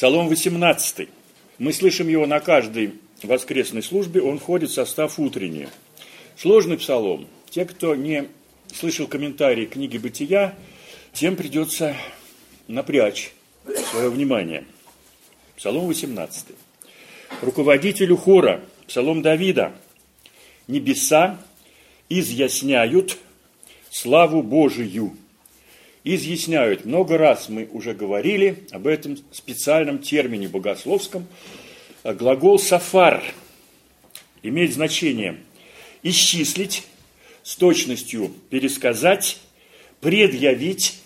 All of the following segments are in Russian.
Псалом 18. Мы слышим его на каждой воскресной службе, он входит в состав утренний. Сложный псалом. Те, кто не слышал комментарии книги «Бытия», тем придется напрячь свое внимание. Псалом 18. Руководителю хора, псалом Давида. Небеса изъясняют славу Божию. Изъясняют. Много раз мы уже говорили об этом специальном термине богословском. Глагол «сафар» имеет значение исчислить, с точностью пересказать, предъявить,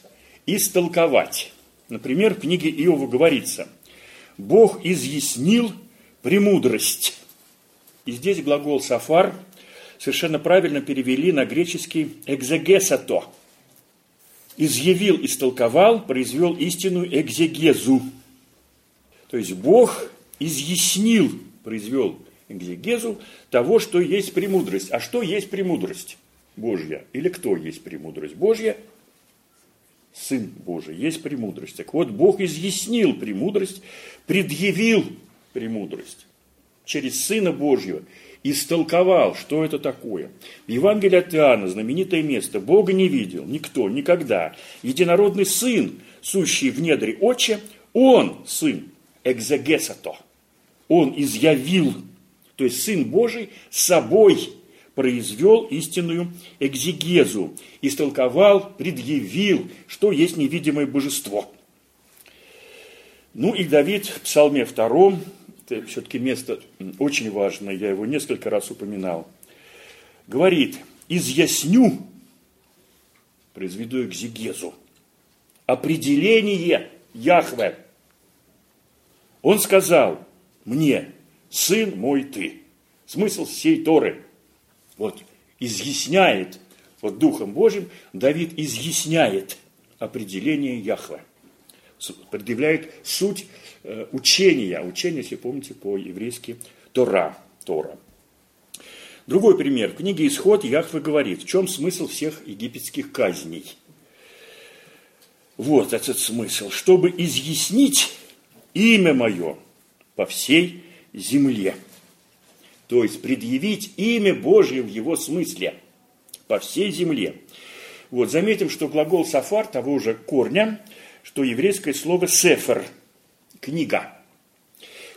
истолковать. Например, в книге Иова говорится, Бог изъяснил премудрость. И здесь глагол «сафар» совершенно правильно перевели на греческий «экзегесато». Изъявил, истолковал, произвел истинную экзегезу. То есть Бог изъяснил, произвел экзегезу того, что есть премудрость. А что есть премудрость Божья? Или кто есть премудрость Божья? Сын Божий, есть премудрость. Так вот, Бог изъяснил премудрость, предъявил премудрость через Сына Божьего, истолковал, что это такое. В Евангелии от Иоанна знаменитое место «Бога не видел никто, никогда». Единородный Сын, сущий в недре Отче, Он, Сын, экзегесато, Он изъявил, то есть Сын Божий собой произвел истинную экзегезу, истолковал, предъявил, что есть невидимое божество. Ну и Давид в Псалме втором, это все-таки место очень важное, я его несколько раз упоминал, говорит, изъясню, произведу экзегезу, определение Яхве. Он сказал мне, сын мой ты. Смысл всей Торы – вот изъясняет, вот Духом Божьим Давид изъясняет определение Яхве, предъявляет суть учения, учение, если помните, по-еврейски Тора, Тора. Другой пример. В книге «Исход» Яхве говорит, в чем смысл всех египетских казней. Вот этот смысл. Чтобы изъяснить имя мое по всей земле. То есть предъявить имя Божье в его смысле по всей земле. Вот, заметим, что глагол «сафар» того же корня, что еврейское слово «сефер» – книга.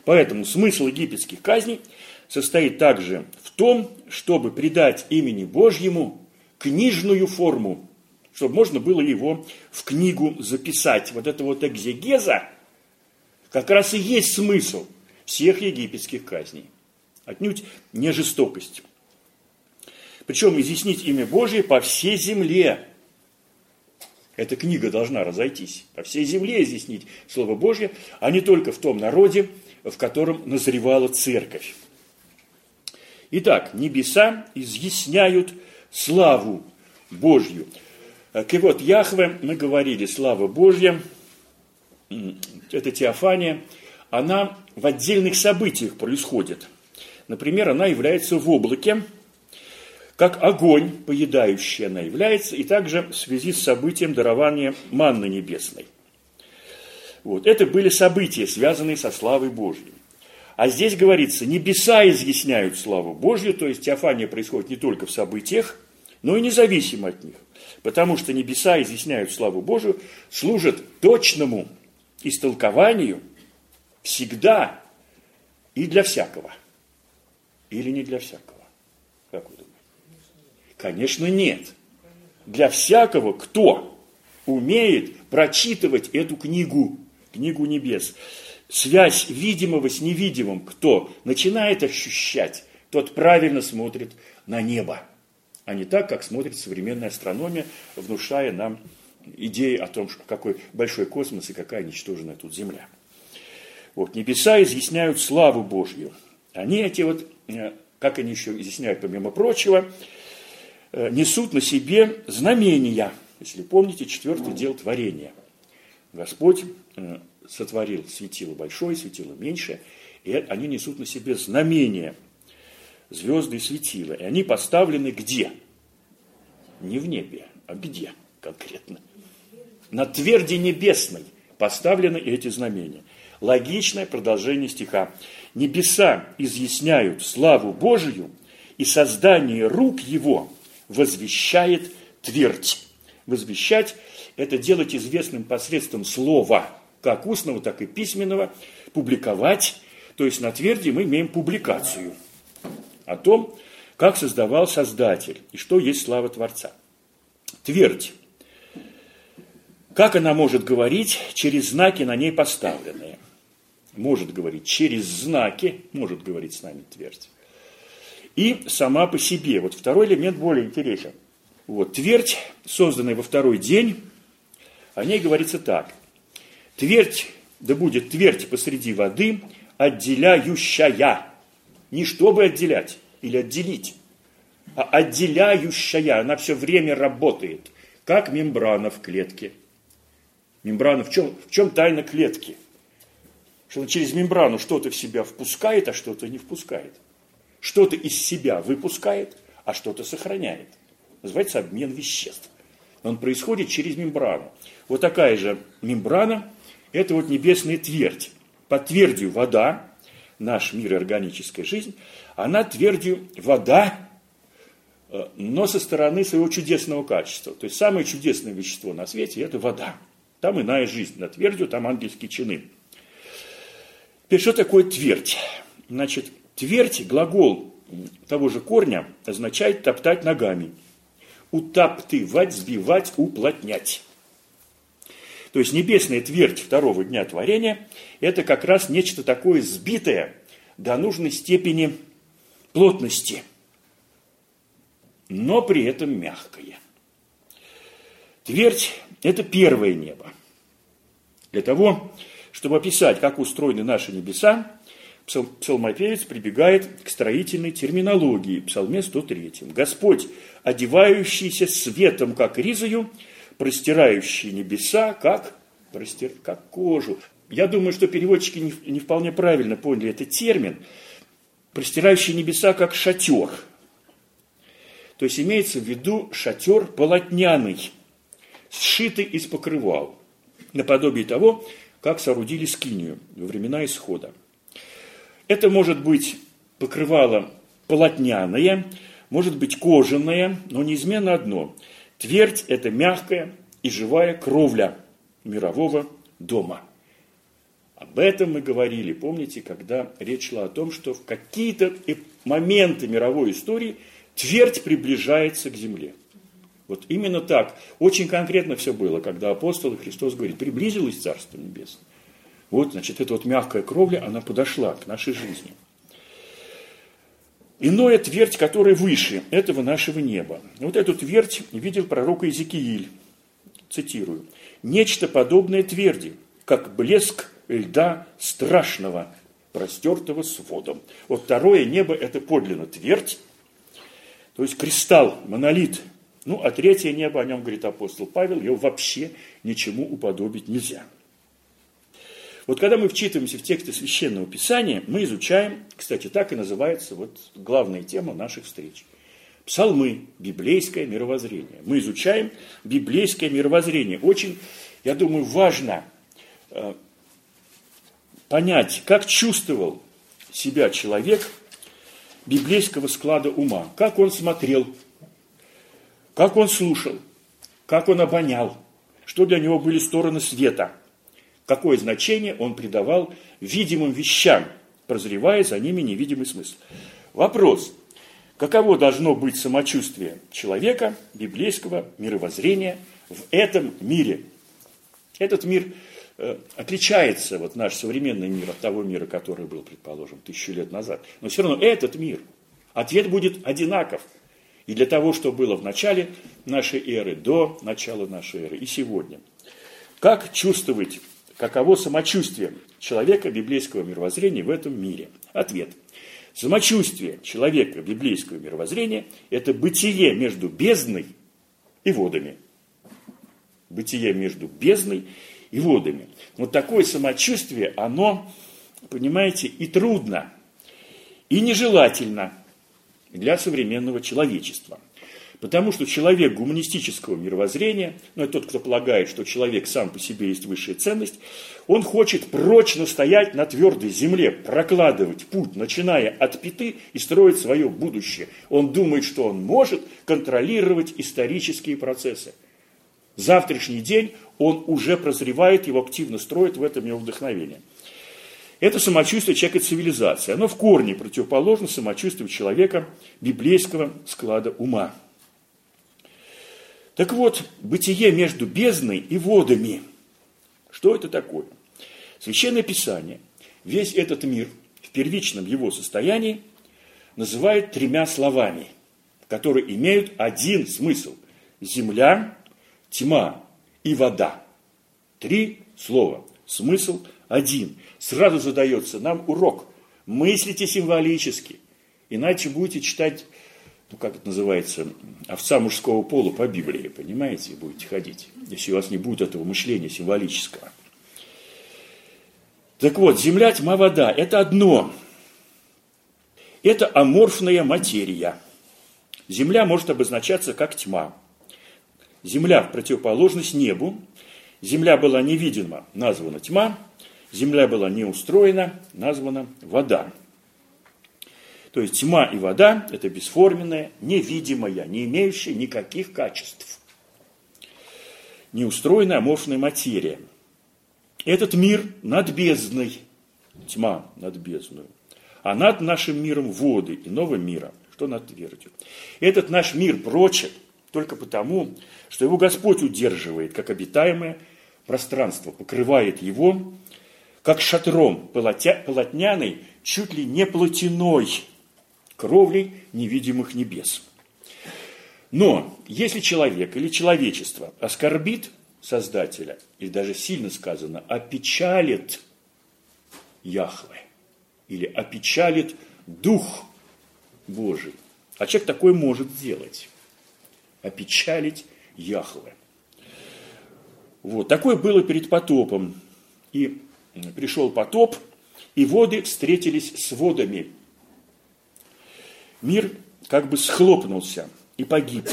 Поэтому смысл египетских казней состоит также в том, чтобы придать имени Божьему книжную форму, чтобы можно было его в книгу записать. Вот это вот экзегеза как раз и есть смысл всех египетских казней отнюдь не жестокость. Причем изъяснить имя Божие по всей земле. Эта книга должна разойтись. По всей земле изъяснить Слово Божье, а не только в том народе, в котором назревала церковь. Итак, небеса изъясняют славу Божью. вот Яхве мы говорили, слава Божья, это теофания, она в отдельных событиях происходит – Например, она является в облаке, как огонь поедающий она является, и также в связи с событием дарования манны небесной. Вот. Это были события, связанные со славой Божьей. А здесь говорится, небеса изъясняют славу Божью, то есть теофания происходит не только в событиях, но и независимо от них. Потому что небеса изъясняют славу Божию, служат точному истолкованию всегда и для всякого – или не для всякого? Конечно, нет. Для всякого, кто умеет прочитывать эту книгу, книгу небес. Связь видимого с невидимым, кто начинает ощущать, тот правильно смотрит на небо, а не так, как смотрит современная астрономия, внушая нам идеи о том, какой большой космос и какая ничтожная тут Земля. Вот, небеса изъясняют славу Божью. Они эти вот Э, как они еще изъясняют, помимо прочего, несут на себе знамения. Если помните, четвертый дел творения. Господь э, сотворил светило большое, светило меньшее, и они несут на себе знамения, звезды и светила. И они поставлены где? Не в небе, а где конкретно? На тверди небесной, поставлены эти знамения. Логичное продолжение стиха. Небеса изъясняют славу Божию, и создание рук его возвещает твердь. Возвещать – это делать известным посредством слова, как устного, так и письменного, публиковать, то есть на тверди мы имеем публикацию о том, как создавал Создатель и что есть слава Творца. Твердь. Как она может говорить через знаки на ней поставленные? Может говорить через знаки, может говорить с нами твердь. И сама по себе. Вот второй элемент более интересен. Вот, твердь, созданная во второй день, о ней говорится так. Твердь, да будет твердь посреди воды, отделяющая. Не чтобы отделять или отделить, а отделяющая. Она все время работает, как мембрана в клетке. Мембрана, в чем, в чем тайна клетки? Что она через мембрану что-то в себя впускает, а что-то не впускает. Что-то из себя выпускает, а что-то сохраняет. Называется обмен веществ. Он происходит через мембрану. Вот такая же мембрана – это вот небесная твердь. Под твердью вода, наш мир и органическая жизнь, она твердью вода, э, но со стороны своего чудесного качества. То есть самое чудесное вещество на свете – это вода. Там иная жизнь. На твердью там ангельские чины. Теперь, что такое твердь? Значит, твердь, глагол того же корня, означает топтать ногами. Утаптывать, сбивать, уплотнять. То есть небесная твердь второго дня творения – это как раз нечто такое сбитое до нужной степени плотности, но при этом мягкое. Твердь – это первое небо. Для того, чтобы описать, как устроены наши небеса, псалмопевец прибегает к строительной терминологии, псалме 103. «Господь, одевающийся светом, как ризою, простирающий небеса, как, простир, как кожу». Я думаю, что переводчики не, не вполне правильно поняли этот термин. Простирающий небеса, как шатер. То есть имеется в виду шатер полотняный, сшитый из покрывал, наподобие того, как соорудили скинию во времена исхода. Это может быть покрывало полотняное, может быть кожаное, но неизменно одно. Твердь – это мягкая и живая кровля мирового дома. Об этом мы говорили, помните, когда речь шла о том, что в какие-то моменты мировой истории твердь приближается к земле. Вот именно так. Очень конкретно все было, когда апостол Христос говорит, приблизилось Царство Небесное. Вот, значит, эта вот мягкая кровля, она подошла к нашей жизни. Иное твердь, которая выше этого нашего неба. Вот эту твердь видел пророк Иезекииль. Цитирую. «Нечто подобное тверди, как блеск льда страшного, простертого водом». Вот второе небо – это подлинно твердь, то есть кристалл, монолит. Ну, а третье небо, о нем говорит апостол Павел, его вообще ничему уподобить нельзя – вот когда мы вчитываемся в тексты Священного Писания, мы изучаем, кстати, так и называется вот главная тема наших встреч. Псалмы, библейское мировоззрение. Мы изучаем библейское мировоззрение. Очень, я думаю, важно э, понять, как чувствовал себя человек библейского склада ума, как он смотрел, как он слушал, как он обонял, что для него были стороны света – какое значение он придавал видимым вещам, прозревая за ними невидимый смысл. Вопрос. Каково должно быть самочувствие человека, библейского мировоззрения в этом мире? Этот мир э, отличается, вот наш современный мир, от того мира, который был, предположим, тысячу лет назад. Но все равно этот мир, ответ будет одинаков. И для того, что было в начале нашей эры, до начала нашей эры и сегодня. Как чувствовать каково самочувствие человека библейского мировоззрения в этом мире? Ответ. Самочувствие человека библейского мировоззрения – это бытие между бездной и водами. Бытие между бездной и водами. Вот такое самочувствие, оно, понимаете, и трудно, и нежелательно для современного человечества. Потому что человек гуманистического мировоззрения, ну, это тот, кто полагает, что человек сам по себе есть высшая ценность, он хочет прочно стоять на твердой земле, прокладывать путь, начиная от пяты и строить свое будущее. Он думает, что он может контролировать исторические процессы. Завтрашний день он уже прозревает, его активно строит, в этом его вдохновение. Это самочувствие человека цивилизации. Оно в корне противоположно самочувствию человека библейского склада ума. Так вот, бытие между бездной и водами. Что это такое? Священное Писание весь этот мир в первичном его состоянии называет тремя словами, которые имеют один смысл. Земля, тьма и вода. Три слова. Смысл один. Сразу задается нам урок. Мыслите символически. Иначе будете читать ну как это называется, овца мужского пола по Библии, понимаете, будете ходить, если у вас не будет этого мышления символического. Так вот, земля, тьма, вода – это одно. Это аморфная материя. Земля может обозначаться как тьма. Земля в противоположность небу. Земля была невидима, названа тьма. Земля была неустроена, названа вода. То есть тьма и вода – это бесформенная, невидимая, не имеющая никаких качеств. Неустроенная аморфная материя. Этот мир над бездной, тьма над бездной, а над нашим миром воды иного мира, что над твердью. Этот наш мир прочен только потому, что его Господь удерживает, как обитаемое пространство, покрывает его, как шатром полотняной, чуть ли не плотяной, кровлей невидимых небес. Но если человек или человечество оскорбит Создателя, или даже сильно сказано, опечалит Яхве, или опечалит Дух Божий, а человек такой может сделать, опечалить Яхве. Вот, такое было перед потопом. И пришел потоп, и воды встретились с водами, мир как бы схлопнулся и погиб.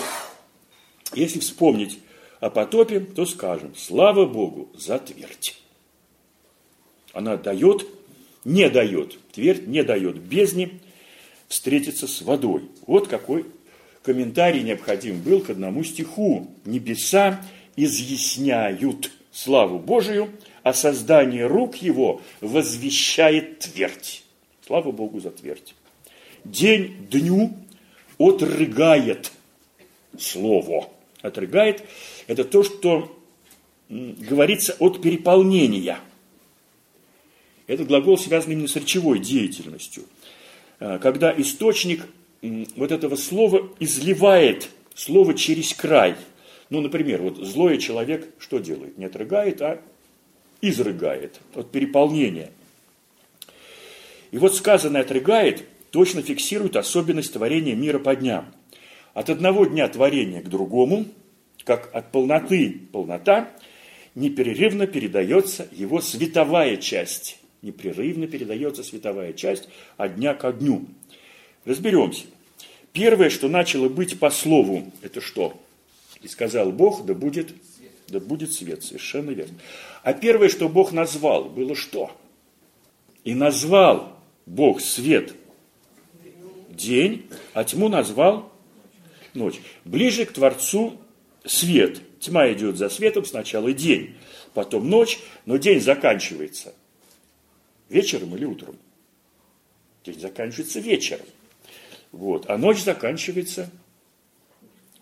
Если вспомнить о потопе, то скажем, слава Богу за твердь. Она дает, не дает, твердь не дает бездне встретиться с водой. Вот какой комментарий необходим был к одному стиху. Небеса изъясняют славу Божию, а создание рук его возвещает твердь. Слава Богу за твердь день дню отрыгает слово. Отрыгает – это то, что говорится от переполнения. Этот глагол связан именно с речевой деятельностью. А, когда источник вот этого слова изливает слово через край. Ну, например, вот злой человек что делает? Не отрыгает, а изрыгает от переполнения. И вот сказанное отрыгает точно фиксирует особенность творения мира по дням. От одного дня творения к другому, как от полноты полнота, непрерывно передается его световая часть. Непрерывно передается световая часть от дня ко дню. Разберемся. Первое, что начало быть по слову, это что? И сказал Бог, да будет, да будет свет. Совершенно верно. А первое, что Бог назвал, было что? И назвал Бог свет день, а тьму назвал ночь. Ближе к Творцу свет. Тьма идет за светом, сначала день, потом ночь, но день заканчивается вечером или утром. День заканчивается вечером. Вот. А ночь заканчивается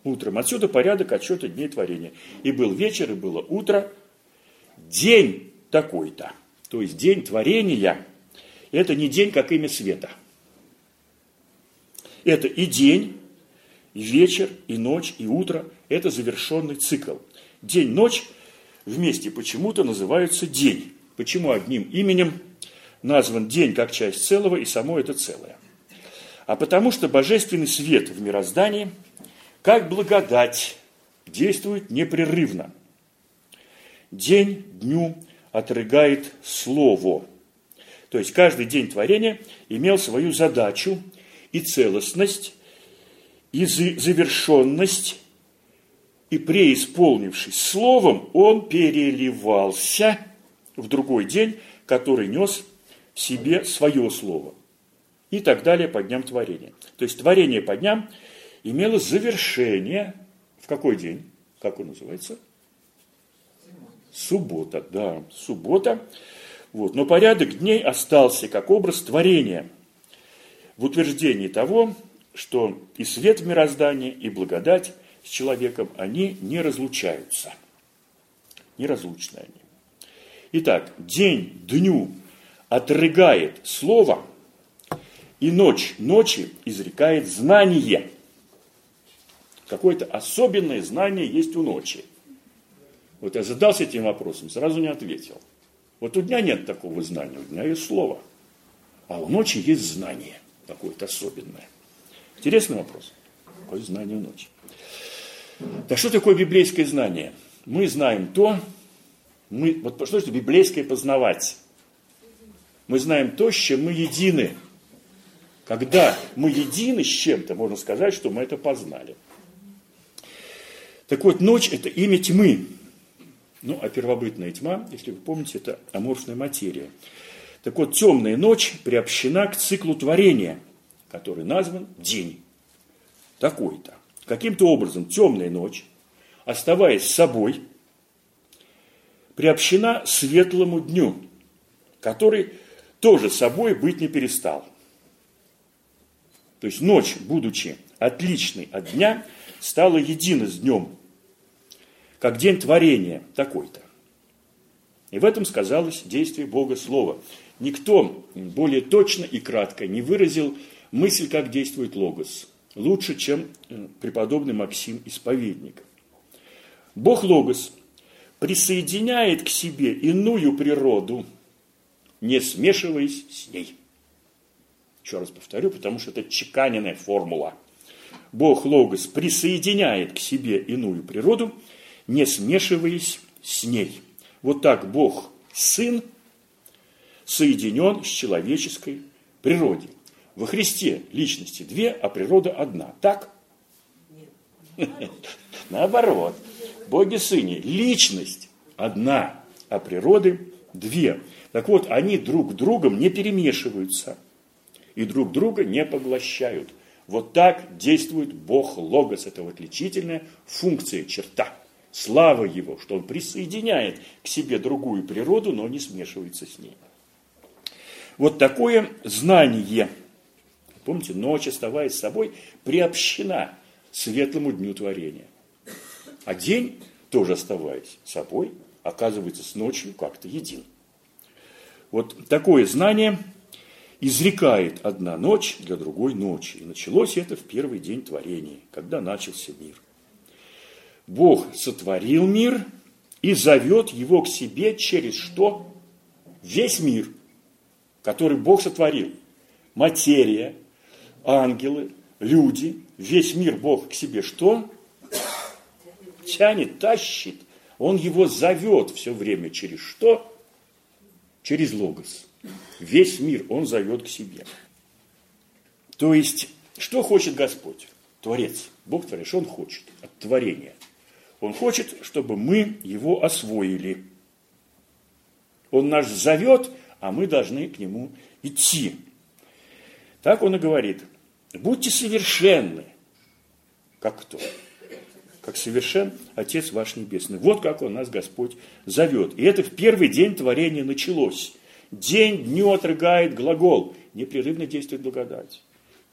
утром. Отсюда порядок отчета дней творения. И был вечер, и было утро. День такой-то. То есть день творения – это не день, как имя света – это и день, и вечер, и ночь, и утро. Это завершенный цикл. День-ночь вместе почему-то называются день. Почему одним именем назван день как часть целого и само это целое? А потому что божественный свет в мироздании, как благодать, действует непрерывно. День дню отрыгает слово. То есть каждый день творения имел свою задачу – и целостность, и завершенность, и преисполнившись словом, он переливался в другой день, который нес в себе свое слово. И так далее по дням творения. То есть творение по дням имело завершение в какой день? Как он называется? Суббота, да, суббота. Вот. Но порядок дней остался как образ творения в утверждении того, что и свет в мироздании, и благодать с человеком, они не разлучаются. Неразлучны они. Итак, день дню отрыгает слово, и ночь ночи изрекает знание. Какое-то особенное знание есть у ночи. Вот я задался этим вопросом, сразу не ответил. Вот у дня нет такого знания, у дня есть слово. А у ночи есть знание какое-то особенное. Интересный вопрос. Какое знание ночи? Так что такое библейское знание? Мы знаем то, мы, вот что это библейское познавать? Мы знаем то, с чем мы едины. Когда мы едины с чем-то, можно сказать, что мы это познали. Так вот, ночь – это имя тьмы. Ну, а первобытная тьма, если вы помните, это аморфная материя. Так вот, темная ночь приобщена к циклу творения – который назван день такой-то. Каким-то образом темная ночь, оставаясь собой, приобщена светлому дню, который тоже собой быть не перестал. То есть ночь, будучи отличной от дня, стала едина с днем, как день творения такой-то. И в этом сказалось действие Бога Слова. Никто более точно и кратко не выразил мысль, как действует Логос, лучше, чем э, преподобный Максим Исповедник. Бог Логос присоединяет к себе иную природу, не смешиваясь с ней. Еще раз повторю, потому что это чеканенная формула. Бог Логос присоединяет к себе иную природу, не смешиваясь с ней. Вот так Бог Сын соединен с человеческой природой. Во Христе личности две, а природа одна. Так? Наоборот. Боги Сыне личность одна, а природы две. Так вот, они друг другом не перемешиваются и друг друга не поглощают. Вот так действует Бог Логос. Это отличительная функция, черта. Слава Его, что Он присоединяет к себе другую природу, но не смешивается с ней. Вот такое знание – Помните, ночь, оставаясь собой, приобщена светлому дню творения. А день, тоже оставаясь собой, оказывается с ночью как-то един. Вот такое знание изрекает одна ночь для другой ночи. И началось это в первый день творения, когда начался мир. Бог сотворил мир и зовет его к себе через что? Весь мир, который Бог сотворил. Материя, ангелы, люди, весь мир Бог к себе что? Тянет, тащит. Он его зовет все время через что? Через логос. Весь мир он зовет к себе. То есть, что хочет Господь? Творец. Бог Творец, что Он хочет от творения? Он хочет, чтобы мы его освоили. Он нас зовет, а мы должны к нему идти. Так он и говорит. Будьте совершенны. Как кто? Как совершен Отец ваш Небесный. Вот как он нас Господь зовет. И это в первый день творения началось. День дню отрыгает глагол. Непрерывно действует благодать.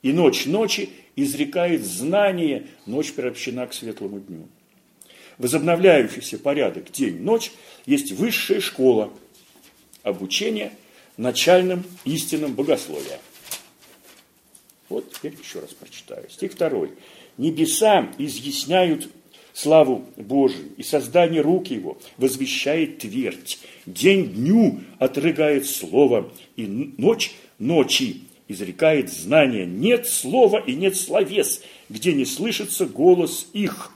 И ночь ночи изрекает знание, ночь приобщена к светлому дню. Возобновляющийся порядок день-ночь есть высшая школа обучения начальным истинным богословия. Вот теперь еще раз прочитаю. Стих второй. Небеса изъясняют славу Божию, и создание рук его возвещает твердь. День дню отрыгает слово, и ночь ночи изрекает знание. Нет слова и нет словес, где не слышится голос их.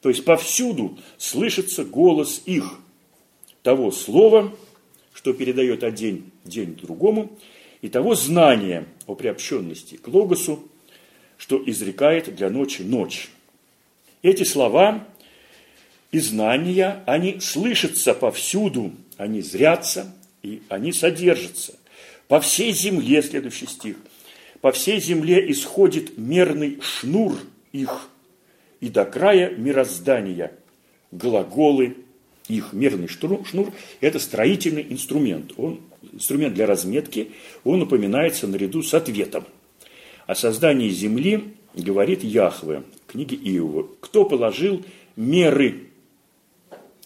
То есть повсюду слышится голос их, того слова, что передает один день другому, и того знания о приобщенности к Логосу, что изрекает для ночи ночь. Эти слова и знания, они слышатся повсюду, они зрятся и они содержатся. По всей земле, следующий стих, по всей земле исходит мерный шнур их, и до края мироздания глаголы их. Мерный шнур, это строительный инструмент. Он, инструмент для разметки, он упоминается наряду с ответом. О создании земли говорит Яхве, книге Иова. Кто положил меры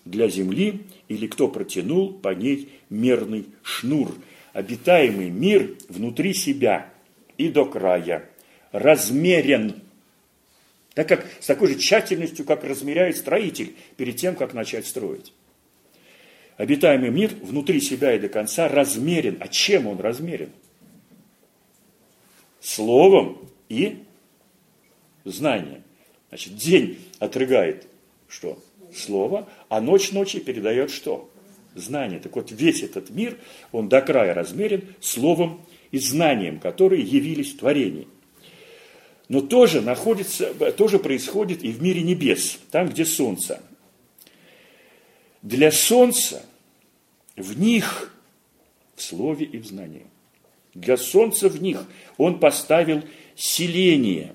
для земли или кто протянул по ней мерный шнур? Обитаемый мир внутри себя и до края размерен, так как с такой же тщательностью, как размеряет строитель перед тем, как начать строить. Обитаемый мир внутри себя и до конца размерен. А чем он размерен? Словом и знанием. Значит, день отрыгает что? Слово, а ночь ночи передает что? Знание. Так вот, весь этот мир, он до края размерен словом и знанием, которые явились в творении. Но тоже находится, тоже происходит и в мире небес, там, где солнце. Для солнца в них, в слове и в знании. Для солнца в них он поставил селение.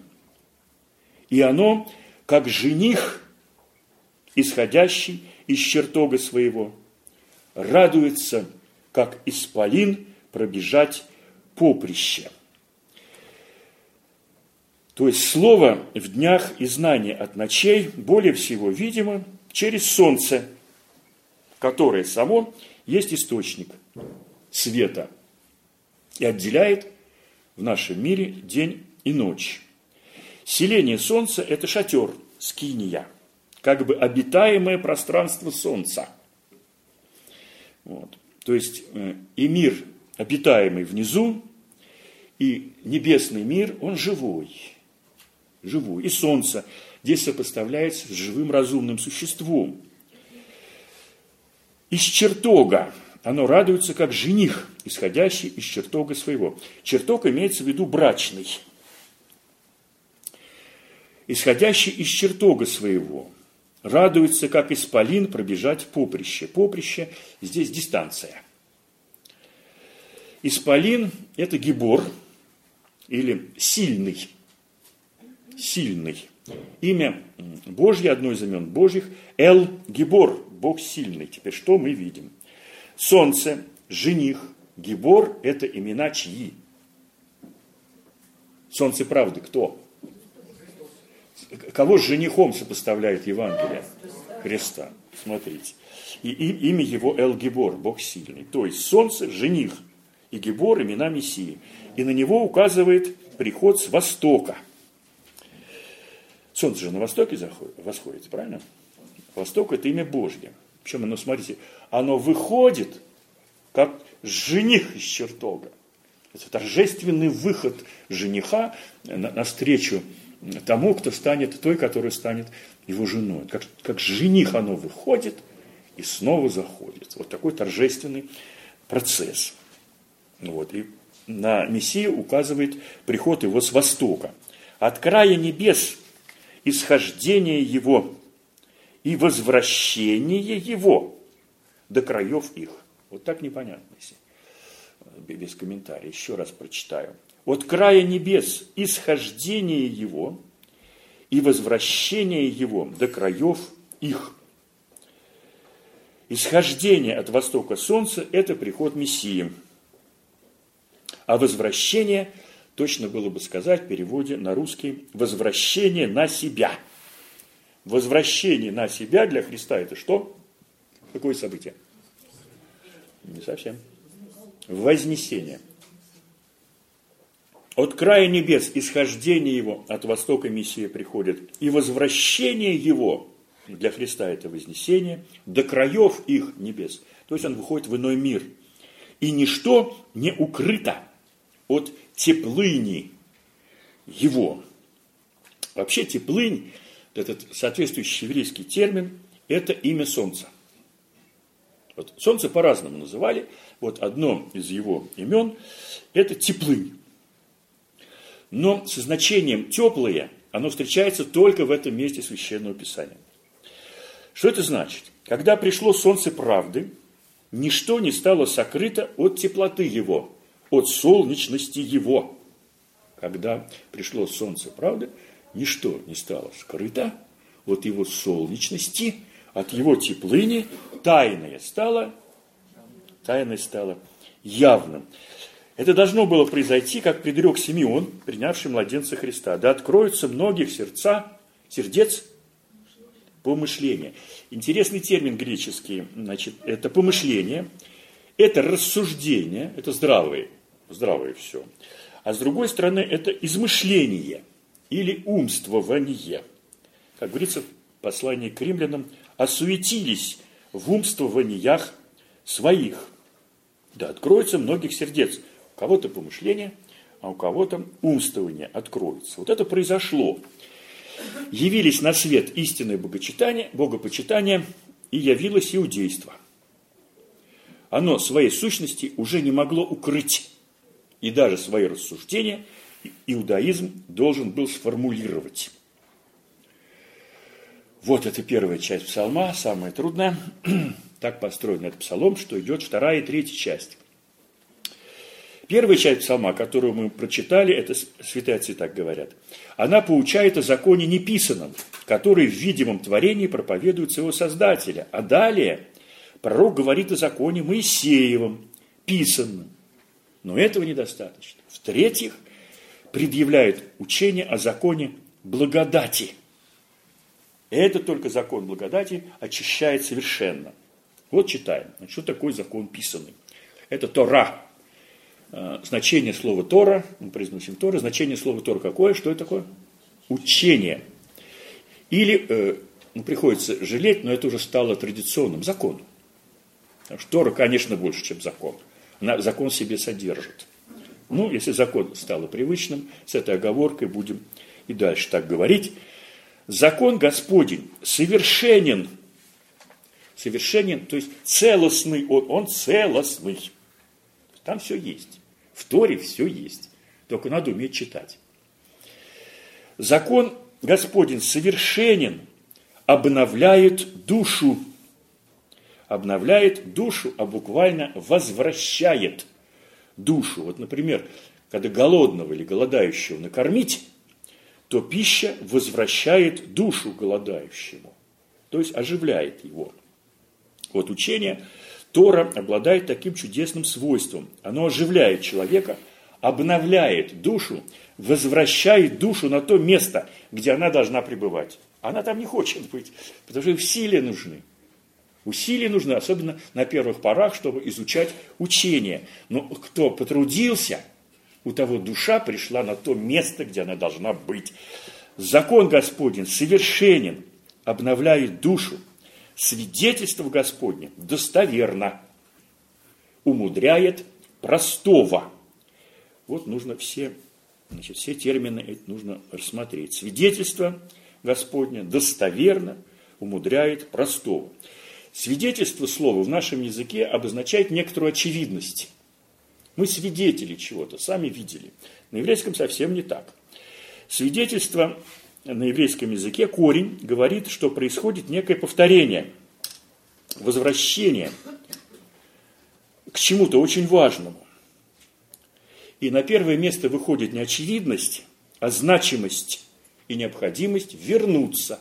И оно, как жених, исходящий из чертога своего, радуется, как исполин пробежать поприще. То есть слово в днях и знание от ночей более всего видимо через солнце, которое само есть источник света и отделяет в нашем мире день и ночь. Селение Солнца – это шатер, скиния, как бы обитаемое пространство Солнца. Вот. То есть э, и мир обитаемый внизу, и небесный мир, он живой. Живой. И солнце здесь сопоставляется с живым разумным существом. Из чертога оно радуется, как жених, исходящий из чертога своего. Чертог имеется в виду брачный. Исходящий из чертога своего. Радуется, как исполин, пробежать поприще. Поприще здесь дистанция – Исполин – это гибор или сильный. Сильный. Имя Божье, одно из имен Божьих – Эл Гибор, Бог сильный. Теперь что мы видим? Солнце, жених, Гибор – это имена чьи? Солнце правды кто? Кого с женихом сопоставляет Евангелие? Христа. Смотрите. И, и имя его Эл Гибор, Бог сильный. То есть солнце – жених – и Гебор – имена Мессии. И на него указывает приход с востока. Солнце же на востоке заходит, восходит, правильно? Восток – это имя Божье. Причем оно, смотрите, оно выходит, как жених из чертога. Это торжественный выход жениха навстречу тому, кто станет той, которая станет его женой. Как, как жених оно выходит и снова заходит. Вот такой торжественный процесс. Вот, и на Мессию указывает приход его с востока. От края небес исхождение его и возвращение его до краев их. Вот так непонятно, если без комментария. Еще раз прочитаю. От края небес исхождение его и возвращение его до краев их. Исхождение от востока солнца – это приход Мессии – а возвращение, точно было бы сказать в переводе на русский, возвращение на себя. Возвращение на себя для Христа это что? Какое событие? Не совсем. Вознесение. От края небес исхождение его, от востока Мессия приходит, и возвращение его, для Христа это вознесение, до краев их небес. То есть он выходит в иной мир. И ничто не укрыто от теплыни его. Вообще теплынь, этот соответствующий еврейский термин, это имя солнца. Вот солнце по-разному называли. Вот одно из его имен – это теплынь. но со значением теплое оно встречается только в этом месте Священного Писания. Что это значит? Когда пришло солнце правды, ничто не стало сокрыто от теплоты его, от солнечности его. Когда пришло солнце правды, ничто не стало скрыто от его солнечности, от его теплыни, тайное стало, тайное стало явным. Это должно было произойти, как предрек Симеон, принявший младенца Христа. Да откроются многих сердца, сердец помышления. Интересный термин греческий, значит, это помышление, это рассуждение, это здравое, здравое все. А с другой стороны, это измышление или умствование. Как говорится в послании к римлянам, осуетились в умствованиях своих. Да, откроется многих сердец. У кого-то помышление, а у кого-то умствование откроется. Вот это произошло. Явились на свет истинное богочитание, богопочитание, и явилось иудейство. Оно своей сущности уже не могло укрыть. И даже свои рассуждения иудаизм должен был сформулировать. Вот это первая часть псалма, самая трудная. Так построен этот псалом, что идет вторая и третья часть. Первая часть псалма, которую мы прочитали, это святые отцы так говорят, она поучает о законе неписанном, который в видимом творении проповедуется его Создателя. А далее пророк говорит о законе Моисеевом, писанном. Но этого недостаточно. В-третьих, предъявляет учение о законе благодати. Это только закон благодати очищает совершенно. Вот читаем. Что такое закон писанный? Это Тора. А, значение слова Тора, мы произносим Тора, значение слова Тора какое? Что это такое? Учение. Или, э, ну, приходится жалеть, но это уже стало традиционным, закон. Потому что Тора, конечно, больше, чем закон. Закон себе содержит. Ну, если закон стало привычным, с этой оговоркой будем и дальше так говорить. Закон Господень совершенен совершенен, то есть целостный он, он целостный. Там все есть. В Торе все есть. Только надо уметь читать. Закон Господень совершенен, обновляет душу. Обновляет душу, а буквально возвращает душу. Вот, например, когда голодного или голодающего накормить, то пища возвращает душу голодающему, то есть оживляет его. Вот учение Тора обладает таким чудесным свойством. Оно оживляет человека, обновляет душу, возвращает душу на то место, где она должна пребывать. Она там не хочет быть, потому что усилия нужны. Усилия нужны, особенно на первых порах, чтобы изучать учение. Но кто потрудился, у того душа пришла на то место, где она должна быть. Закон Господень совершенен, обновляет душу свидетельство Господне достоверно, умудряет простого. Вот нужно все, значит, все термины нужно рассмотреть. Свидетельство Господне достоверно умудряет простого. Свидетельство слова в нашем языке обозначает некоторую очевидность. Мы свидетели чего-то, сами видели. На еврейском совсем не так. Свидетельство на еврейском языке корень говорит, что происходит некое повторение, возвращение к чему-то очень важному. И на первое место выходит не очевидность, а значимость и необходимость вернуться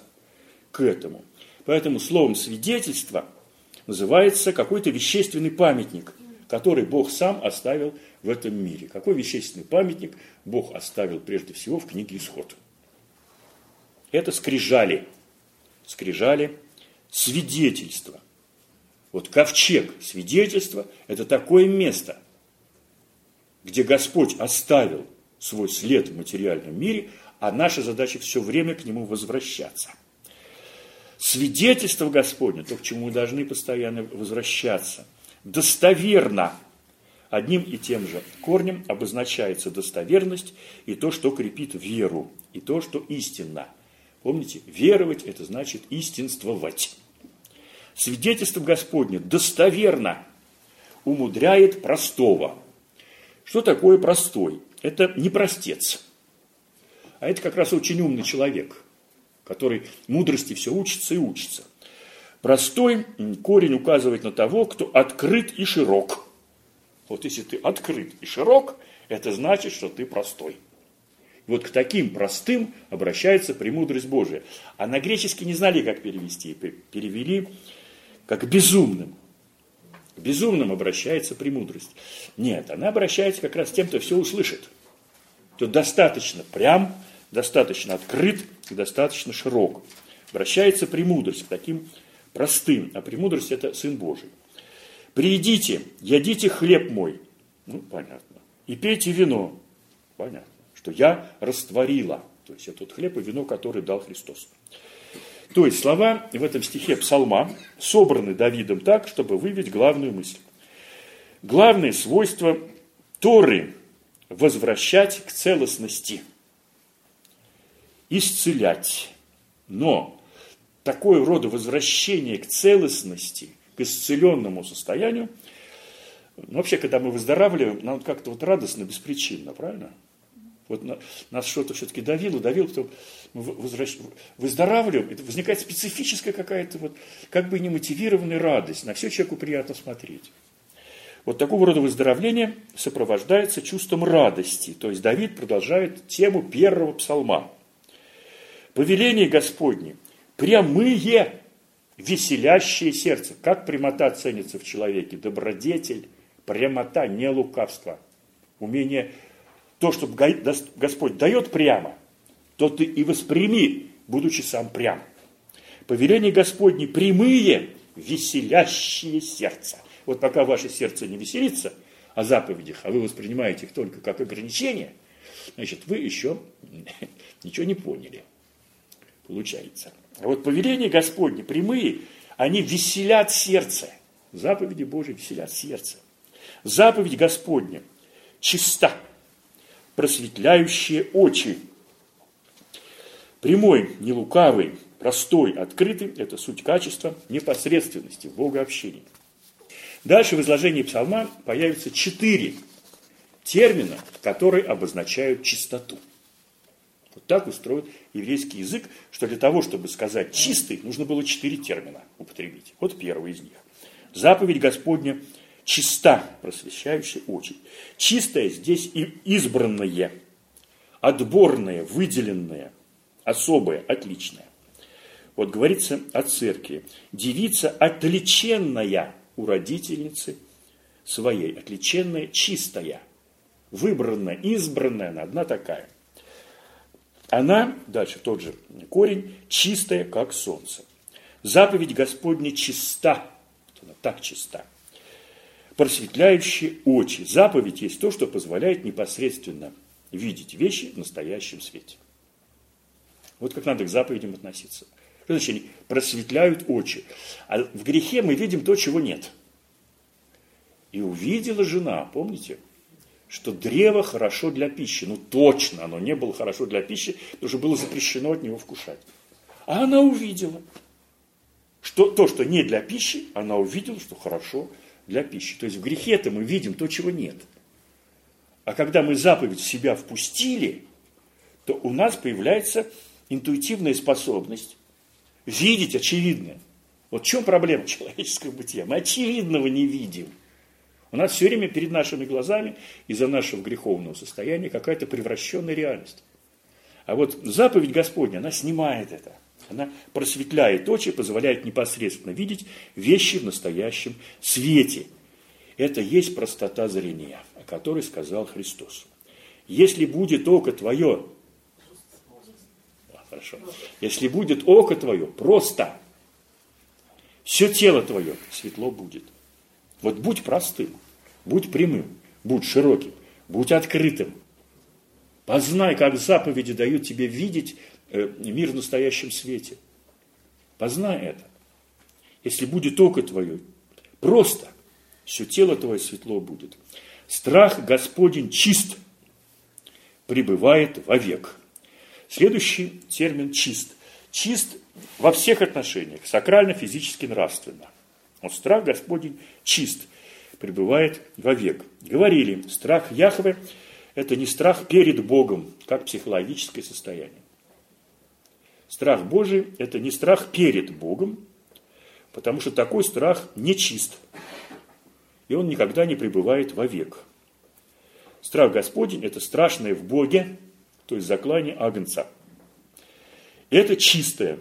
к этому. Поэтому словом свидетельство называется какой-то вещественный памятник, который Бог сам оставил в этом мире. Какой вещественный памятник Бог оставил прежде всего в книге Исход? это скрижали. Скрижали свидетельство. Вот ковчег свидетельства – это такое место, где Господь оставил свой след в материальном мире, а наша задача все время к нему возвращаться. Свидетельство Господне, то, к чему мы должны постоянно возвращаться, достоверно. Одним и тем же корнем обозначается достоверность и то, что крепит веру, и то, что истинно – Помните, веровать – это значит истинствовать. Свидетельство Господне достоверно умудряет простого. Что такое простой? Это не простец. а это как раз очень умный человек, который мудрости все учится и учится. Простой корень указывает на того, кто открыт и широк. Вот если ты открыт и широк, это значит, что ты простой. Вот к таким простым обращается премудрость Божия. А на греческий не знали, как перевести. Перевели как безумным. К безумным обращается премудрость. Нет, она обращается как раз тем, кто все услышит. Кто достаточно прям, достаточно открыт и достаточно широк. Обращается премудрость к таким простым, а премудрость – это Сын Божий. «Приидите, ядите хлеб мой». Ну, понятно. «И пейте вино». Понятно. Что я растворила. То есть, это тот хлеб и вино, который дал Христос. То есть, слова в этом стихе псалма собраны Давидом так, чтобы выявить главную мысль. Главное свойство Торы – возвращать к целостности, исцелять. Но такое рода возвращение к целостности, к исцеленному состоянию, ну, вообще, когда мы выздоравливаем, нам как-то вот радостно, беспричинно, правильно? Вот нас что-то все-таки давило, давило, потом мы возвращ... выздоравливаем, это возникает специфическая какая-то вот как бы немотивированная радость, на все человеку приятно смотреть. Вот такого рода выздоровление сопровождается чувством радости. То есть Давид продолжает тему первого псалма. Повеление Господне прямые, веселящие сердце. Как прямота ценится в человеке? Добродетель, прямота, не лукавство. Умение, то, что Господь дает прямо, то ты и восприми, будучи сам прям. Повеление Господне прямые, веселящие сердце. Вот пока ваше сердце не веселится о заповедях, а вы воспринимаете их только как ограничение, значит, вы еще ничего не поняли. Получается. А вот повеления Господни прямые, они веселят сердце. Заповеди Божьи веселят сердце. Заповедь Господня чиста, просветляющие очи. Прямой, не лукавый, простой, открытый – это суть качества непосредственности в богообщении. Дальше в изложении псалма появится четыре термина, которые обозначают чистоту. Так устроен еврейский язык, что для того, чтобы сказать чистый, нужно было четыре термина употребить. Вот первый из них. Заповедь Господня чиста, просвещающая очи. Чистое здесь и избранное, отборное, выделенное, особое, отличное. Вот говорится о церкви. Девица отличенная у родительницы своей, отличенная, чистая, выбранная, избранная, она одна такая – она, дальше тот же корень, чистая, как солнце. Заповедь Господня чиста, она так чиста. Просветляющие очи. Заповедь есть то, что позволяет непосредственно видеть вещи в настоящем свете. Вот как надо к заповедям относиться. Что значит, они просветляют очи. А в грехе мы видим то, чего нет. И увидела жена, помните, что древо хорошо для пищи. Ну точно, оно не было хорошо для пищи, потому что было запрещено от него вкушать. А она увидела, что то, что не для пищи, она увидела, что хорошо для пищи. То есть в грехе-то мы видим то, чего нет. А когда мы заповедь в себя впустили, то у нас появляется интуитивная способность видеть очевидное. Вот в чем проблема человеческого бытия? Мы очевидного не видим – у нас все время перед нашими глазами из-за нашего греховного состояния какая-то превращенная реальность. А вот заповедь Господня, она снимает это. Она просветляет очи, позволяет непосредственно видеть вещи в настоящем свете. Это есть простота зрения, о которой сказал Христос. Если будет око твое, хорошо, если будет око твое просто, все тело твое светло будет. Вот будь простым, будь прямым, будь широким, будь открытым. Познай, как заповеди дают тебе видеть э, мир в настоящем свете. Познай это. Если будет око твое, просто все тело твое светло будет. Страх Господень чист, пребывает вовек. Следующий термин чист. Чист во всех отношениях, сакрально, физически, нравственно. Вот страх Господень чист, пребывает вовек. Говорили, страх Яхве это не страх перед Богом, как психологическое состояние. Страх Божий – это не страх перед Богом, потому что такой страх нечист, и он никогда не пребывает вовек. Страх Господень – это страшное в Боге, то есть заклание Агнца. Это чистое.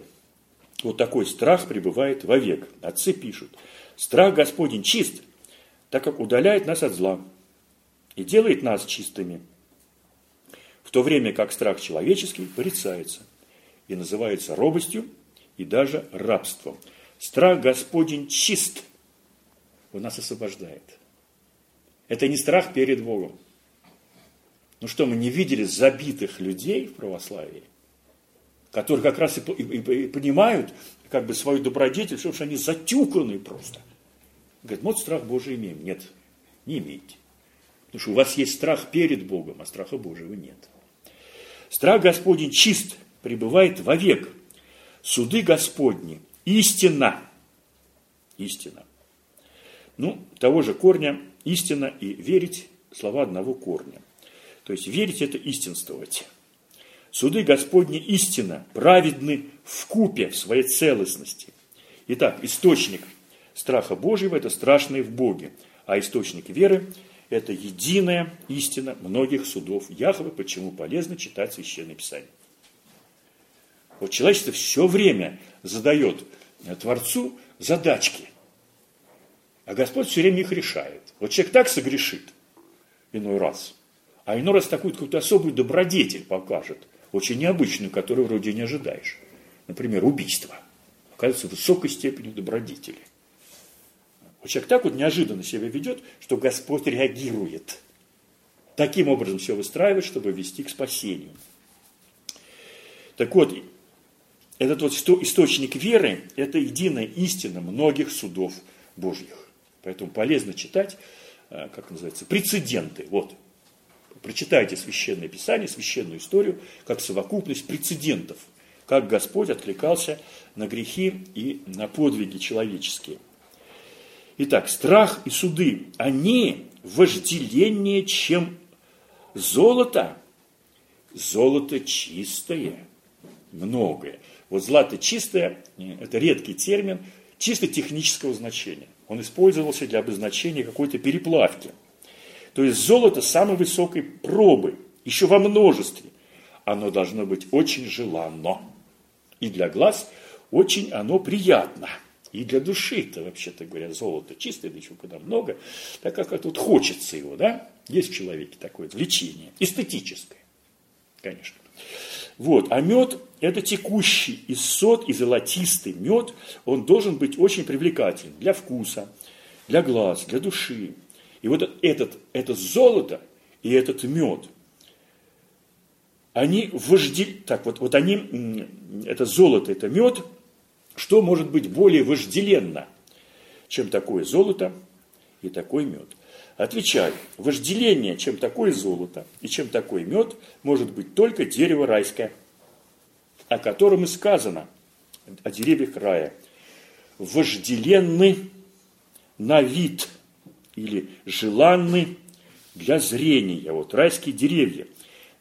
Вот такой страх пребывает вовек. Отцы пишут, страх Господень чист, так как удаляет нас от зла и делает нас чистыми, в то время как страх человеческий порицается и называется робостью и даже рабством. Страх Господень чист, он нас освобождает. Это не страх перед Богом. Ну что, мы не видели забитых людей в православии, которые как раз и, и, и понимают как бы свою добродетель, что они затюканы просто. Говорит, вот страх Божий имеем. Нет, не имеете. Потому что у вас есть страх перед Богом, а страха Божьего нет. Страх Господень чист, пребывает вовек. Суды Господни, истина. Истина. Ну, того же корня истина и верить слова одного корня. То есть верить это истинствовать. Суды Господни истина, праведны в купе, в своей целостности. Итак, источник страха Божьего – это страшное в Боге, а источник веры – это единая истина многих судов Яхвы, почему полезно читать Священное Писание. Вот человечество все время задает Творцу задачки, а Господь все время их решает. Вот человек так согрешит иной раз – а иной раз такую какую-то особую добродетель покажет, очень необычную, которую вроде не ожидаешь. Например, убийство. Оказывается, высокой степенью добродетели. Вот человек так вот неожиданно себя ведет, что Господь реагирует. Таким образом все выстраивает, чтобы вести к спасению. Так вот, этот вот источник веры – это единая истина многих судов Божьих. Поэтому полезно читать, э, как называется, прецеденты. Вот, Прочитайте Священное Писание, Священную историю, как совокупность прецедентов, как Господь откликался на грехи и на подвиги человеческие. Итак, страх и суды, они вожделение, чем золото. Золото чистое, многое. Вот злато чистое – это редкий термин, чисто технического значения. Он использовался для обозначения какой-то переплавки – то есть золото самой высокой пробы, еще во множестве. Оно должно быть очень желанно. И для глаз очень оно приятно. И для души-то, вообще-то говоря, золото чистое, да еще когда много, так как тут хочется его, да? Есть в человеке такое влечение, эстетическое, конечно. Вот, а мед – это текущий из сот и золотистый мед, он должен быть очень привлекательным для вкуса, для глаз, для души. И вот этот, это золото и этот мед, они вожди, так вот, вот они, это золото, это мед, что может быть более вожделенно, чем такое золото и такой мед? Отвечаю, вожделение, чем такое золото и чем такой мед, может быть только дерево райское, о котором и сказано, о деревьях рая. Вожделенный на вид – или желанны для зрения. Вот райские деревья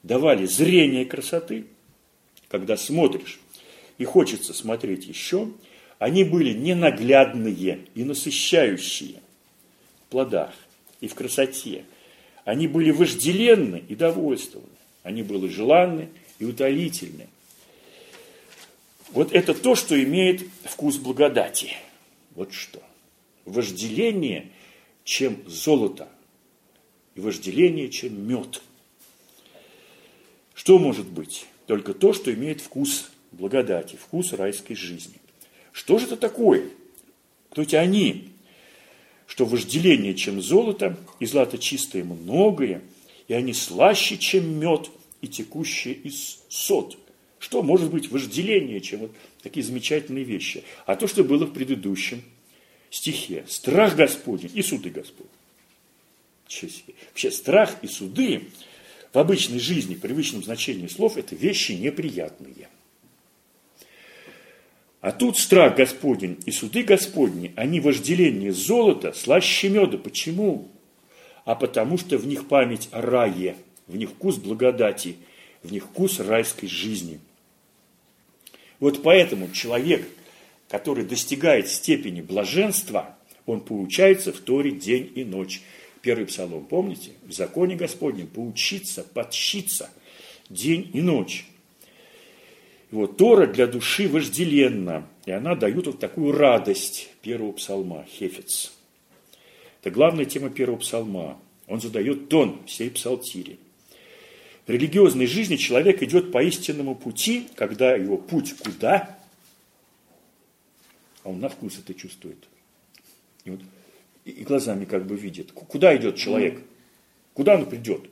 давали зрение красоты, когда смотришь и хочется смотреть еще, они были ненаглядные и насыщающие в плодах и в красоте. Они были вожделенны и довольствованы. Они были желанны и утолительны. Вот это то, что имеет вкус благодати. Вот что. Вожделение – чем золото, и вожделение, чем мед. Что может быть? Только то, что имеет вкус благодати, вкус райской жизни. Что же это такое? Кто эти они? Что вожделение, чем золото, и злато чистое многое, и они слаще, чем мед, и текущие из сот. Что может быть вожделение, чем вот такие замечательные вещи? А то, что было в предыдущем стихе. Страх Господень и суды Господь. Вообще страх и суды в обычной жизни, привычном значении слов, это вещи неприятные. А тут страх Господень и суды Господни, они вожделение золота слаще меда. Почему? А потому что в них память о рае в них вкус благодати, в них вкус райской жизни. Вот поэтому человек, который достигает степени блаженства, он получается в Торе день и ночь. Первый псалом, помните? В законе Господнем поучиться, подщиться день и ночь. Вот, Тора для души вожделенна, и она дает вот такую радость первого псалма, Хефец. Это главная тема первого псалма. Он задает тон всей псалтири. В религиозной жизни человек идет по истинному пути, когда его путь куда, а он на вкус это чувствует. И, вот, и глазами как бы видит. Куда идет человек? Куда он придет?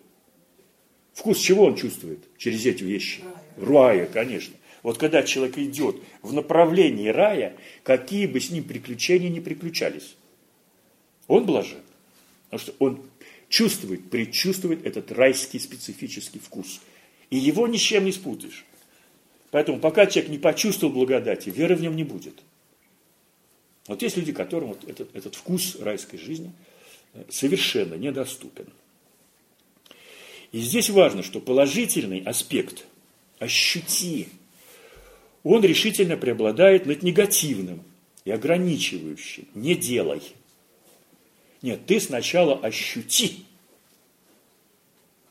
Вкус чего он чувствует через эти вещи? Рая, конечно. Вот когда человек идет в направлении рая, какие бы с ним приключения ни приключались, он блажен. Потому что он чувствует, предчувствует этот райский специфический вкус. И его ни с чем не спутаешь. Поэтому пока человек не почувствовал благодати, веры в нем не будет. Вот есть люди, которым вот этот, этот вкус райской жизни э, совершенно недоступен. И здесь важно, что положительный аспект «ощути», он решительно преобладает над негативным и ограничивающим «не делай». Нет, ты сначала ощути.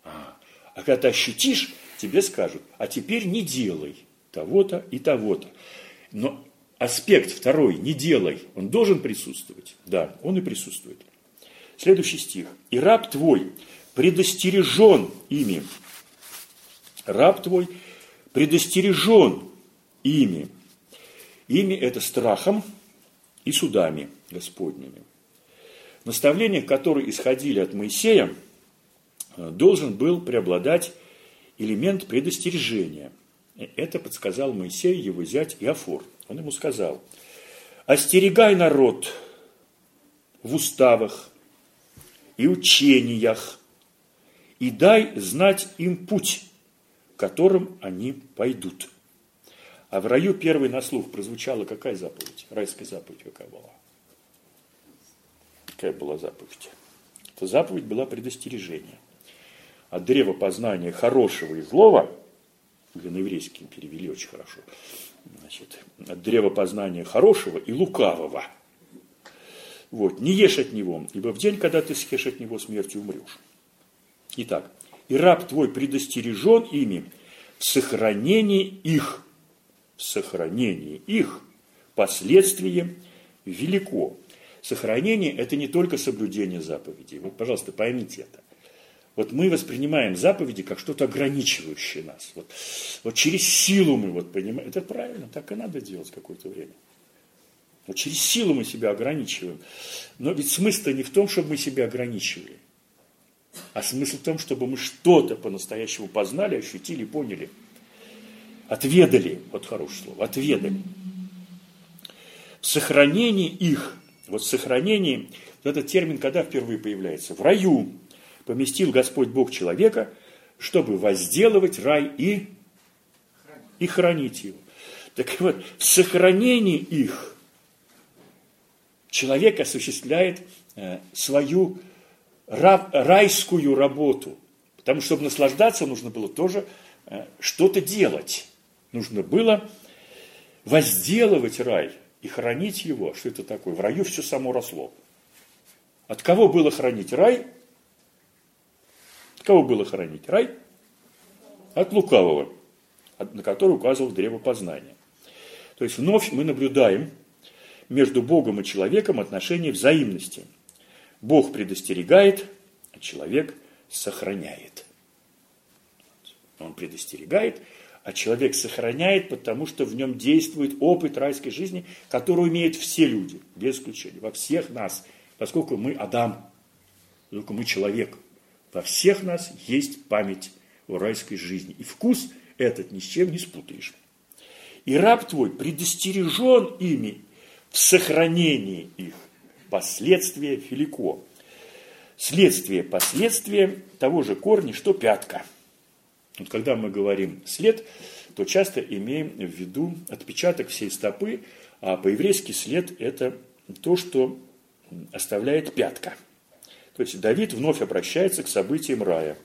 А, а когда ты ощутишь, тебе скажут, а теперь не делай того-то и того-то. Но аспект второй, не делай, он должен присутствовать. Да, он и присутствует. Следующий стих. «И раб твой предостережен ими». Раб твой предостережен ими. Ими – это страхом и судами Господними. Наставления, которые исходили от Моисея, должен был преобладать элемент предостережения. Это подсказал Моисей, его зять Иофор. Он ему сказал, «Остерегай народ в уставах и учениях, и дай знать им путь, которым они пойдут». А в раю первый на слух прозвучала какая заповедь? Райская заповедь какая была? Какая была заповедь? Эта заповедь была предостережение. От древа познания хорошего и злого, или на еврейском перевели очень хорошо, значит, от древа познания хорошего и лукавого. Вот, не ешь от него, ибо в день, когда ты съешь от него, смертью умрешь. Итак, и раб твой предостережен ими в сохранении их, в сохранении их последствие велико. Сохранение – это не только соблюдение заповедей. Вот, пожалуйста, поймите это. Вот мы воспринимаем заповеди как что-то ограничивающее нас. Вот, вот через силу мы вот понимаем. Это правильно, так и надо делать какое-то время. Вот через силу мы себя ограничиваем. Но ведь смысл-то не в том, чтобы мы себя ограничивали. А смысл в том, чтобы мы что-то по-настоящему познали, ощутили, поняли. Отведали, вот хорошее слово, отведали. В сохранении их вот сохранение, вот этот термин когда впервые появляется? В раю поместил Господь Бог человека, чтобы возделывать рай и, и хранить его. Так вот, в сохранении их человек осуществляет э, свою райскую работу. Потому что, чтобы наслаждаться, нужно было тоже э, что-то делать. Нужно было возделывать рай – и хранить его. Что это такое? В раю все само росло. От кого было хранить рай? Кого было хранить рай? От лукавого, на который указывал древо познания. То есть вновь мы наблюдаем между Богом и человеком отношение взаимности. Бог предостерегает, а человек сохраняет. Он предостерегает, а человек сохраняет, потому что в нем действует опыт райской жизни, который имеют все люди, без исключения, во всех нас, поскольку мы Адам, поскольку мы человек. Во всех нас есть память о райской жизни. И вкус этот ни с чем не спутаешь. И раб твой предостережен ими в сохранении их. Последствия велико. Следствие последствия того же корня, что пятка – вот когда мы говорим след, то часто имеем в виду отпечаток всей стопы, а по-еврейски след – это то, что оставляет пятка. То есть Давид вновь обращается к событиям рая.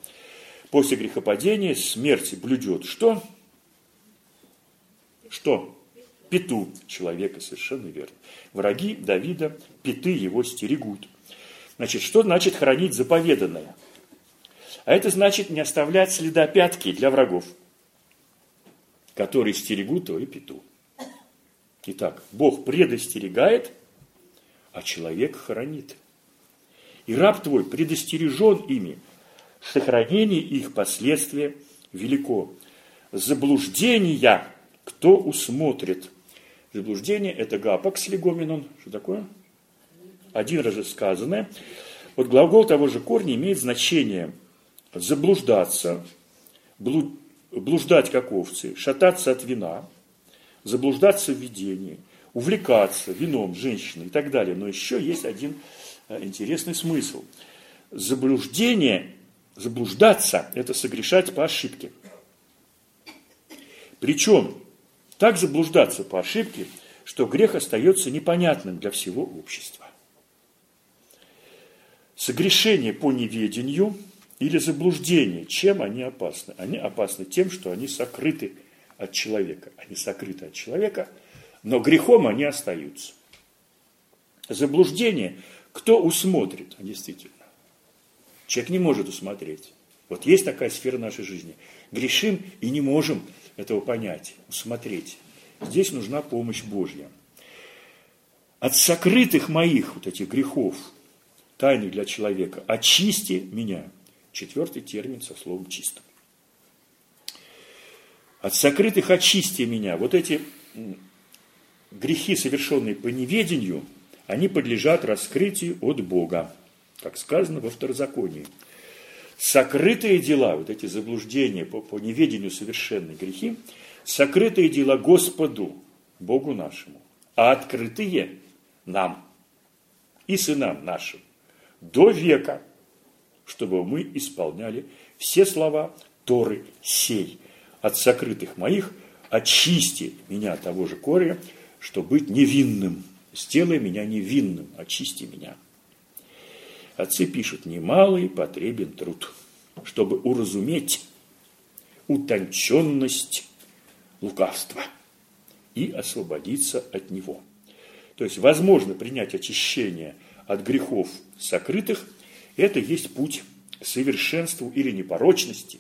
после грехопадения смерти блюдет что? Что? Пету человека, совершенно верно. Враги Давида, петы его стерегут. Значит, что значит хранить заповеданное? А это значит не оставлять следа пятки для врагов, которые стерегут твою пету. Итак, Бог предостерегает, а человек хранит. И раб твой предостережен ими, сохранение их последствия велико. Заблуждения кто усмотрит? Заблуждение – это гапакс легоминон. Что такое? Один раз сказанное. Вот глагол того же корня имеет значение заблуждаться, блуждать как овцы, шататься от вина, заблуждаться в видении, увлекаться вином, женщиной и так далее. Но еще есть один интересный смысл. Заблуждение, заблуждаться – это согрешать по ошибке. Причем так заблуждаться по ошибке, что грех остается непонятным для всего общества. Согрешение по неведению или заблуждение, чем они опасны? Они опасны тем, что они сокрыты от человека. Они сокрыты от человека, но грехом они остаются. Заблуждение, кто усмотрит? Действительно, человек не может усмотреть. Вот есть такая сфера нашей жизни. Грешим и не можем этого понять, усмотреть. Здесь нужна помощь Божья. От сокрытых моих вот этих грехов, тайных для человека, очисти меня. Четвертый термин со словом чисто. От сокрытых очисти меня. Вот эти грехи, совершенные по неведению, они подлежат раскрытию от Бога, как сказано во второзаконии. Сокрытые дела, вот эти заблуждения по, по неведению совершенные грехи, сокрытые дела Господу, Богу нашему, а открытые нам и сынам нашим до века, чтобы мы исполняли все слова Торы сей. От сокрытых моих очисти меня того же коря, что быть невинным. Сделай меня невинным, очисти меня. Отцы пишут, немалый потребен труд, чтобы уразуметь утонченность лукавства и освободиться от него. То есть возможно принять очищение от грехов сокрытых, это есть путь к совершенству или непорочности.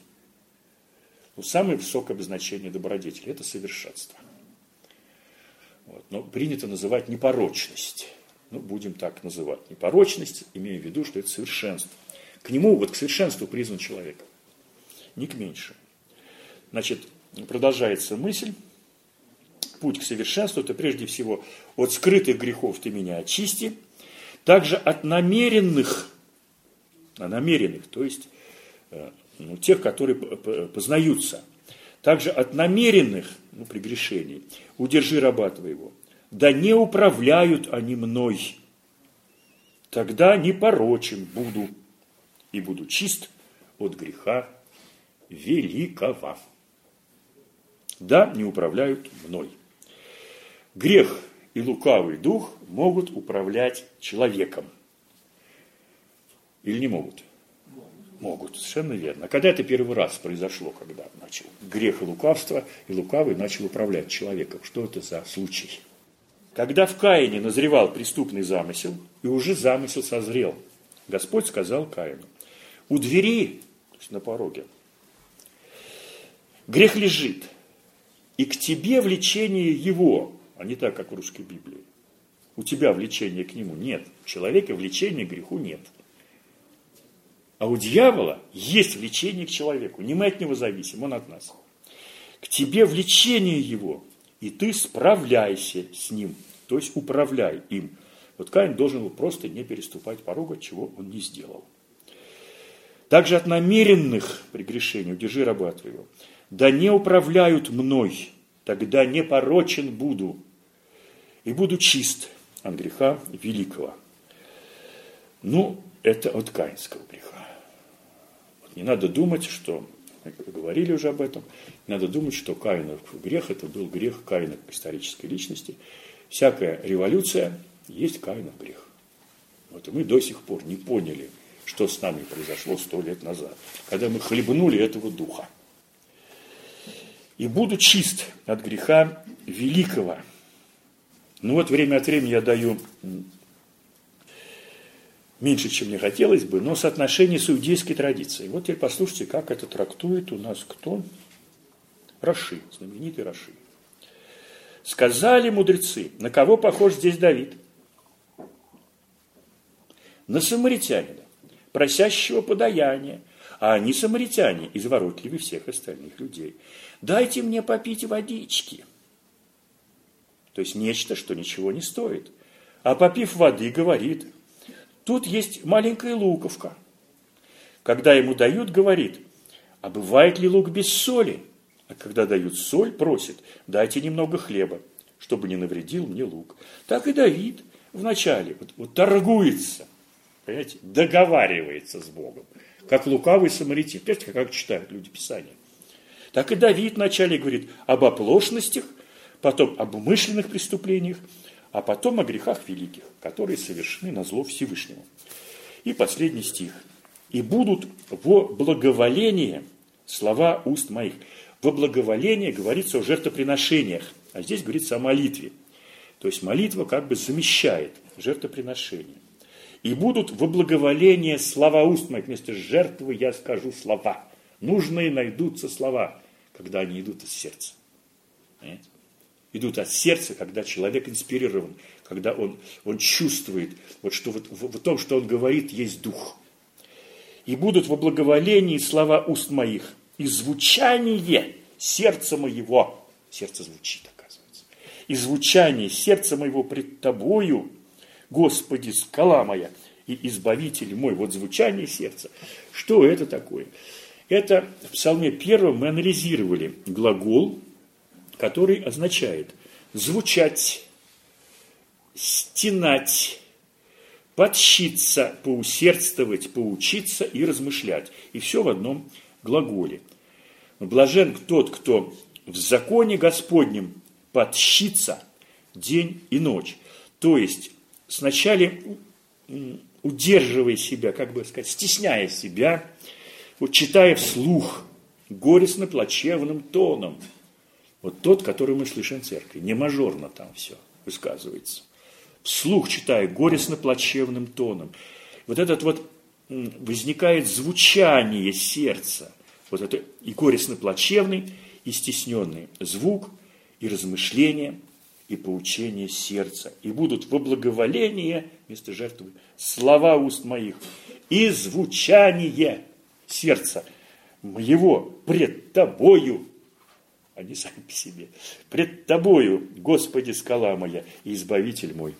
Но самое высокое обозначение добродетели – это совершенство. Вот. Но принято называть непорочность – ну, будем так называть, непорочность, имея в виду, что это совершенство. К нему, вот к совершенству призван человек, не к меньшему. Значит, продолжается мысль. Путь к совершенству – это прежде всего от скрытых грехов ты меня очисти, также от намеренных, намеренных, то есть э, ну, тех, которые познаются, также от намеренных ну, прегрешений, удержи раба твоего – да не управляют они мной. Тогда непорочен буду, и буду чист от греха великого. Да, не управляют мной. Грех и лукавый дух могут управлять человеком. Или не могут? Могут, совершенно верно. Когда это первый раз произошло, когда начал грех и лукавство, и лукавый начал управлять человеком? Что это за случай? Когда в Каине назревал преступный замысел, и уже замысел созрел, Господь сказал Каину, у двери, на пороге, грех лежит, и к тебе влечение его, а не так, как в русской Библии. У тебя влечение к нему нет, человека влечения к греху нет. А у дьявола есть влечение к человеку, не мы от него зависим, он от нас. К тебе влечение его, и ты справляйся с ним, то есть управляй им. Вот Каин должен был просто не переступать порога, чего он не сделал. Также от намеренных прегрешений удержи раба твоего. Да не управляют мной, тогда не порочен буду, и буду чист от греха великого. Ну, это от каинского греха. Не надо думать, что говорили уже об этом. Надо думать, что Каинов грех – это был грех Каина исторической личности. Всякая революция есть Каинов грех. Вот и мы до сих пор не поняли, что с нами произошло сто лет назад, когда мы хлебнули этого духа. И буду чист от греха великого. Ну вот время от времени я даю меньше, чем мне хотелось бы, но соотношение с иудейской традицией. Вот теперь послушайте, как это трактует у нас кто? Раши, знаменитый Раши. Сказали мудрецы, на кого похож здесь Давид? На самаритянина, просящего подаяния, а они самаритяне, изворотливы всех остальных людей. Дайте мне попить водички. То есть нечто, что ничего не стоит. А попив воды, говорит, тут есть маленькая луковка. Когда ему дают, говорит, а бывает ли лук без соли? А когда дают соль, просит, дайте немного хлеба, чтобы не навредил мне лук. Так и Давид вначале вот, вот торгуется, понимаете, договаривается с Богом, как лукавый самаритин. Понимаете, как читают люди Писания. Так и Давид вначале говорит об оплошностях, потом об умышленных преступлениях, а потом о грехах великих, которые совершены на зло Всевышнему. И последний стих. «И будут во благоволение слова уст моих». Во благоволение говорится о жертвоприношениях, а здесь говорится о молитве. То есть молитва как бы замещает жертвоприношение. И будут во благоволение слова уст моих. Вместо жертвы я скажу слова. Нужные найдутся слова, когда они идут из сердца. Понимаете? Идут от сердца, когда человек инспирирован, когда он, он чувствует, вот что вот, в, в том, что он говорит, есть дух. И будут во благоволении слова уст моих – и звучание сердца моего, сердце звучит, оказывается, и звучание сердца моего пред тобою, Господи, скала моя и избавитель мой, вот звучание сердца. Что это такое? Это в Псалме первом мы анализировали глагол, который означает звучать, стенать, подщиться, поусердствовать, поучиться и размышлять. И все в одном глаголе. Блажен тот, кто в законе Господнем подщится день и ночь. То есть, сначала удерживая себя, как бы сказать, стесняя себя, вот читая вслух, горестно-плачевным тоном. Вот тот, который мы слышим в церкви, не мажорно там все высказывается. Вслух читая горестно-плачевным тоном. Вот этот вот возникает звучание сердца. Вот это и горестно-плачевный, и стесненный звук, и размышление, и поучение сердца. И будут во благоволение, вместо жертвы, слова уст моих, и звучание сердца моего пред тобою, не сами по себе, пред тобою, Господи, скала моя и избавитель мой.